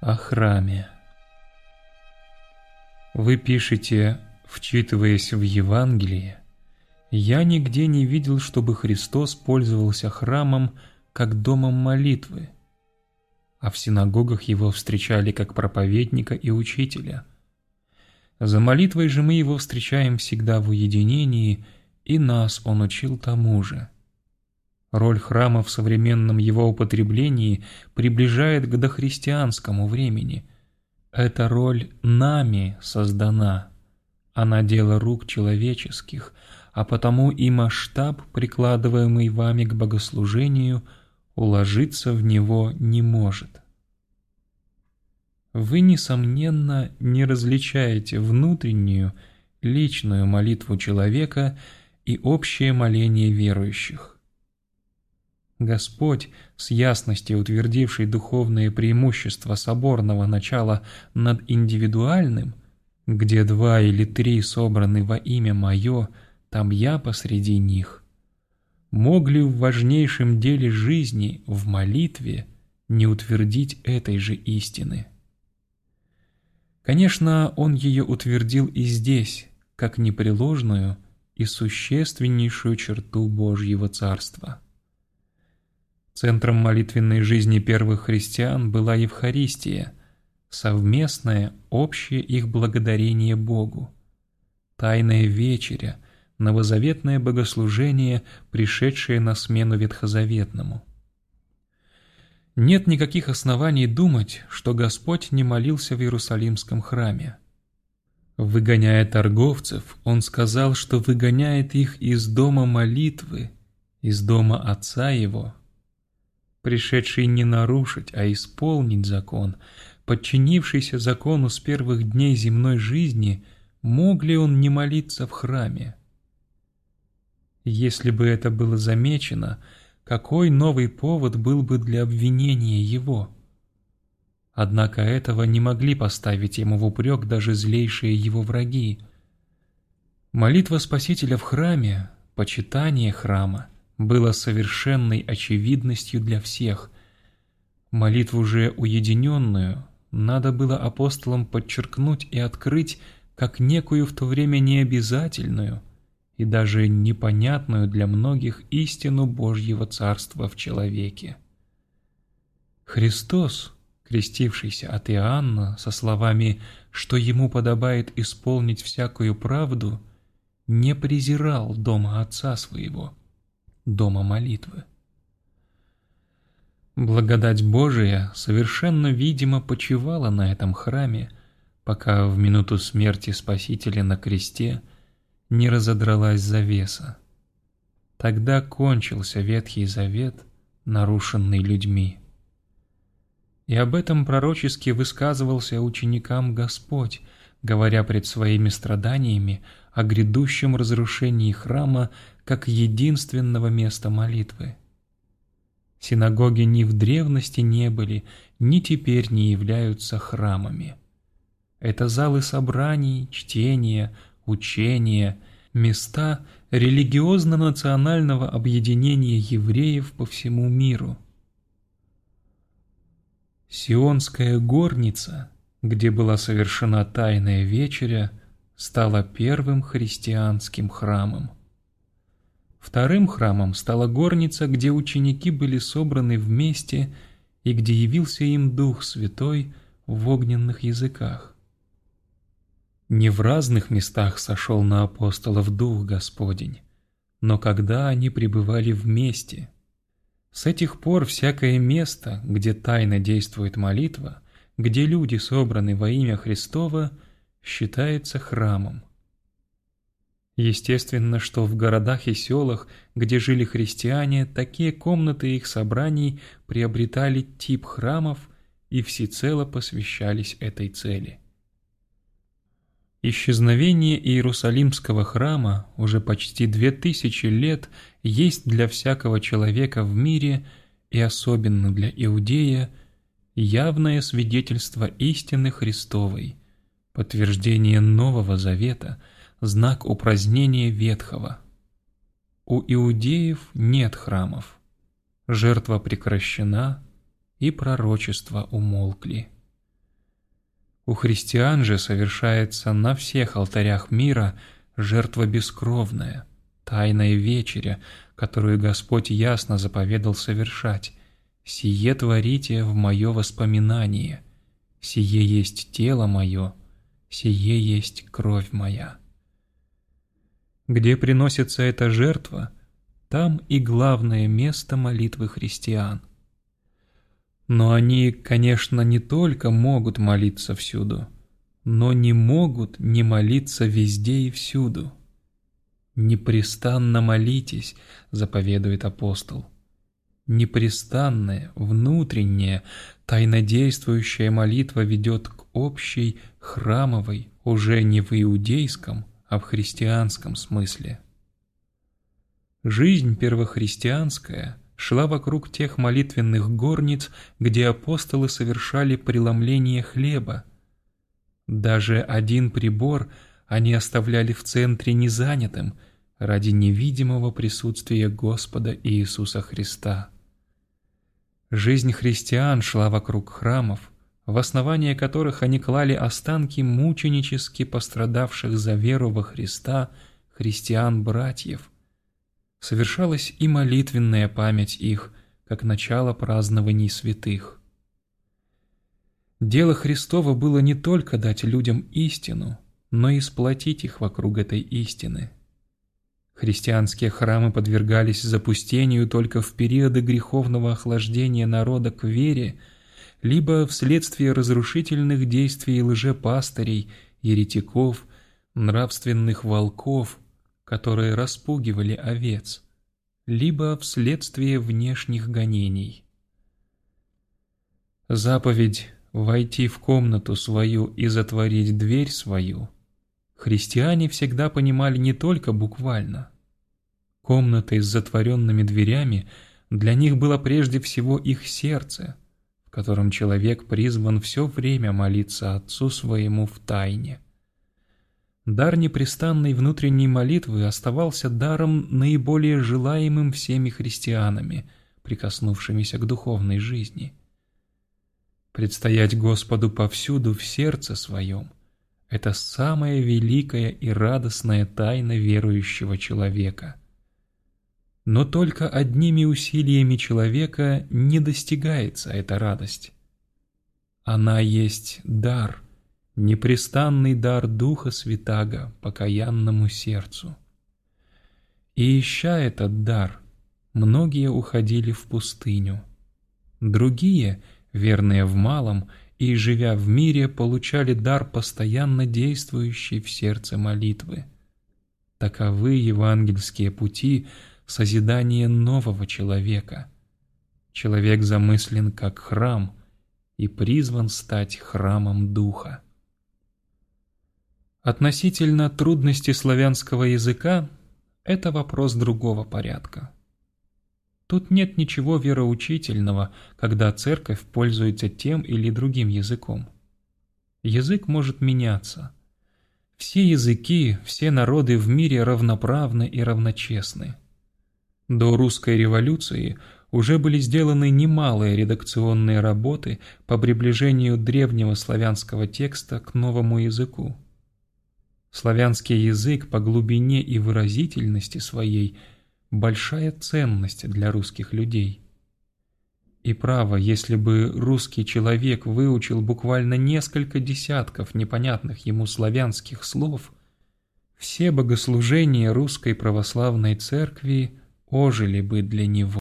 О храме. Вы пишете, вчитываясь в Евангелие, «Я нигде не видел, чтобы Христос пользовался храмом как домом молитвы, а в синагогах его встречали как проповедника и учителя. За молитвой же мы его встречаем всегда в уединении, и нас он учил тому же». Роль храма в современном его употреблении приближает к дохристианскому времени. Эта роль нами создана. Она дело рук человеческих, а потому и масштаб, прикладываемый вами к богослужению, уложиться в него не может. Вы, несомненно, не различаете внутреннюю, личную молитву человека и общее моление верующих. Господь, с ясностью утвердивший духовные преимущества соборного начала над индивидуальным, где два или три собраны во имя Мое, там я посреди них, мог ли в важнейшем деле жизни, в молитве, не утвердить этой же истины? Конечно, Он ее утвердил и здесь, как непреложную и существеннейшую черту Божьего Царства. Центром молитвенной жизни первых христиан была Евхаристия, совместное, общее их благодарение Богу. Тайная вечеря, новозаветное богослужение, пришедшее на смену ветхозаветному. Нет никаких оснований думать, что Господь не молился в Иерусалимском храме. Выгоняя торговцев, Он сказал, что выгоняет их из дома молитвы, из дома Отца Его – пришедший не нарушить, а исполнить закон, подчинившийся закону с первых дней земной жизни, мог ли он не молиться в храме? Если бы это было замечено, какой новый повод был бы для обвинения его? Однако этого не могли поставить ему в упрек даже злейшие его враги. Молитва Спасителя в храме, почитание храма — было совершенной очевидностью для всех. Молитву же уединенную надо было апостолам подчеркнуть и открыть как некую в то время необязательную и даже непонятную для многих истину Божьего Царства в человеке. Христос, крестившийся от Иоанна со словами «что ему подобает исполнить всякую правду», не презирал дома Отца Своего – дома молитвы. Благодать Божия совершенно видимо почивала на этом храме, пока в минуту смерти Спасителя на кресте не разодралась завеса. Тогда кончился Ветхий Завет, нарушенный людьми. И об этом пророчески высказывался ученикам Господь, говоря пред своими страданиями о грядущем разрушении храма как единственного места молитвы. Синагоги ни в древности не были, ни теперь не являются храмами. Это залы собраний, чтения, учения, места религиозно-национального объединения евреев по всему миру. Сионская горница, где была совершена тайная вечеря, стала первым христианским храмом. Вторым храмом стала горница, где ученики были собраны вместе и где явился им Дух Святой в огненных языках. Не в разных местах сошел на апостолов Дух Господень, но когда они пребывали вместе. С этих пор всякое место, где тайно действует молитва, где люди собраны во имя Христова, считается храмом. Естественно, что в городах и селах, где жили христиане, такие комнаты их собраний приобретали тип храмов и всецело посвящались этой цели. Исчезновение Иерусалимского храма уже почти две тысячи лет есть для всякого человека в мире и особенно для Иудея явное свидетельство истины Христовой, подтверждение Нового Завета – знак упразднения ветхого. У иудеев нет храмов. Жертва прекращена, и пророчества умолкли. У христиан же совершается на всех алтарях мира жертва бескровная, тайная вечеря, которую Господь ясно заповедал совершать. «Сие творите в мое воспоминание, сие есть тело мое, сие есть кровь моя». Где приносится эта жертва, там и главное место молитвы христиан. Но они, конечно, не только могут молиться всюду, но не могут не молиться везде и всюду. «Непрестанно молитесь», — заповедует апостол. Непрестанная, внутренняя, тайнодействующая молитва ведет к общей, храмовой, уже не в иудейском, а в христианском смысле. Жизнь первохристианская шла вокруг тех молитвенных горниц, где апостолы совершали преломление хлеба. Даже один прибор они оставляли в центре незанятым ради невидимого присутствия Господа Иисуса Христа. Жизнь христиан шла вокруг храмов, в основание которых они клали останки мученически пострадавших за веру во Христа христиан-братьев, совершалась и молитвенная память их, как начало празднований святых. Дело Христова было не только дать людям истину, но и сплотить их вокруг этой истины. Христианские храмы подвергались запустению только в периоды греховного охлаждения народа к вере, либо вследствие разрушительных действий лжепастырей, еретиков, нравственных волков – которые распугивали овец, либо вследствие внешних гонений. Заповедь «войти в комнату свою и затворить дверь свою» христиане всегда понимали не только буквально. Комната с затворенными дверями для них было прежде всего их сердце, в котором человек призван все время молиться Отцу своему в тайне – Дар непрестанной внутренней молитвы оставался даром наиболее желаемым всеми христианами, прикоснувшимися к духовной жизни. Предстоять Господу повсюду в сердце своем – это самая великая и радостная тайна верующего человека. Но только одними усилиями человека не достигается эта радость. Она есть дар – непрестанный дар Духа Святаго покаянному сердцу. И ища этот дар, многие уходили в пустыню. Другие, верные в малом и живя в мире, получали дар постоянно действующий в сердце молитвы. Таковы евангельские пути созидания нового человека. Человек замыслен как храм и призван стать храмом Духа. Относительно трудности славянского языка – это вопрос другого порядка. Тут нет ничего вероучительного, когда церковь пользуется тем или другим языком. Язык может меняться. Все языки, все народы в мире равноправны и равночестны. До русской революции уже были сделаны немалые редакционные работы по приближению древнего славянского текста к новому языку. Славянский язык по глубине и выразительности своей – большая ценность для русских людей. И право, если бы русский человек выучил буквально несколько десятков непонятных ему славянских слов, все богослужения русской православной церкви ожили бы для него.